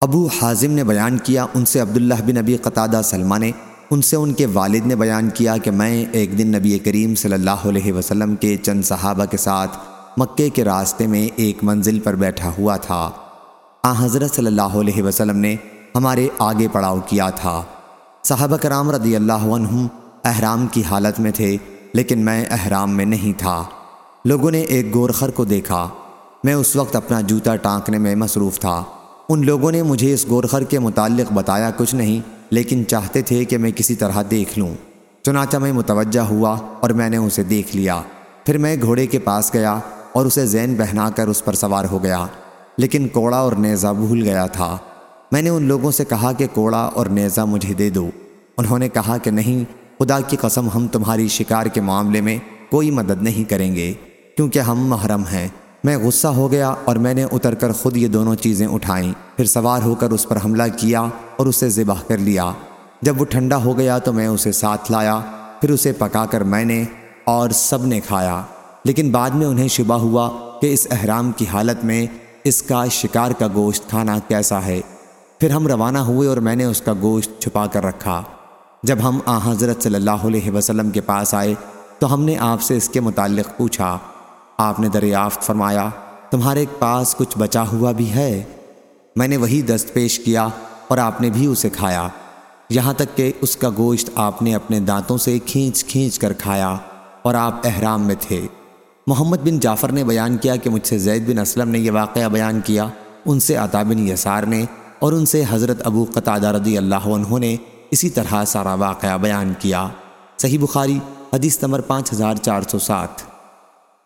ابو حازم نے بیان کیا، ان سے عبداللہ بن نبی قطادہ سلمہ نے، ان سے ان کے والد نے بیان کیا کہ میں ایک دن نبی کریم صلی اللہ علیہ وسلم کے چند صحابہ کے ساتھ مکے کے راستے میں ایک منزل پر بیٹھا ہوا تھا۔ آ حضرت صلی اللہ علیہ وسلم نے ہمارے آگے پڑاؤ کیا تھا۔ صحابہ کرام رضی اللہ عنہم احرام کی حالت میں تھے، لیکن میں احرام میں نہیں تھا۔ لوگوں نے ایک گورخر کو دیکھا۔ میں اس وقت اپنا جوتا ٹانکنے میں مصروف تھا۔ ان لوگوں نے مجھے اس گورخر کے متعلق بتایا کچھ نہیں، لیکن چاہتے تھے کہ میں کسی طرح دیکھ لوں۔ چنانچہ میں متوجہ ہوا اور میں نے اسے دیکھ لیا۔ پھر میں گھوڑے کے پاس گیا اور اسے زین بہنا کر اس پر سوار ہو گیا۔ لیکن کوڑا اور نیزہ بھول گیا تھا۔ میں نے ان لوگوں سے کہا کہ کوڑا اور نیزہ مجھے دے دو۔ انہوں نے کہا کہ نہیں، خدا کی قسم ہم تمہاری شکار کے معاملے میں کوئی مدد نہیں کریں گے، کیونکہ ہم محرم ہیں۔ میں غصہ ہو گیا اور میں نے اتر کر خود یہ دونوں چیزیں اٹھائیں۔ پھر سوار ہو کر اس پر حملہ کیا اور اسے ذبح کر لیا۔ جب وہ ٹھنڈا ہو گیا تو میں اسے ساتھ لایا، پھر اسے پکا کر میں نے اور سب نے کھایا۔ لیکن بعد میں انہیں شبہ ہوا کہ اس احرام کی حالت میں اس کا شکار کا گوشت کھانا کیسا ہے۔ پھر ہم روانہ ہوئے اور میں نے اس کا گوشت چھپا کر رکھا۔ جب ہم آ حضرت صلی اللہ علیہ وسلم کے پاس آئے تو ہم نے آپ سے اس کے متعلق پوچھا۔ آپ نے دریافت فرمایا، تمہارے پاس کچھ بچا ہوا بھی ہے۔ میں نے وہی دست پیش کیا اور آپ نے بھی اسے کھایا۔ یہاں تک کہ اس کا گوشت آپ نے اپنے دانتوں سے کھینچ کھینچ کر کھایا اور آپ احرام میں تھے۔ محمد بن جعفر نے بیان کیا کہ مجھ سے زید بن اسلم نے یہ واقعہ بیان کیا۔ ان سے عطا بن یسار نے اور ان سے حضرت ابو قطع رضی اللہ عنہ نے اسی طرح سارا واقعہ بیان کیا۔ صحیح بخاری، حدیث نمبر پانچ ہزار چار سو سات۔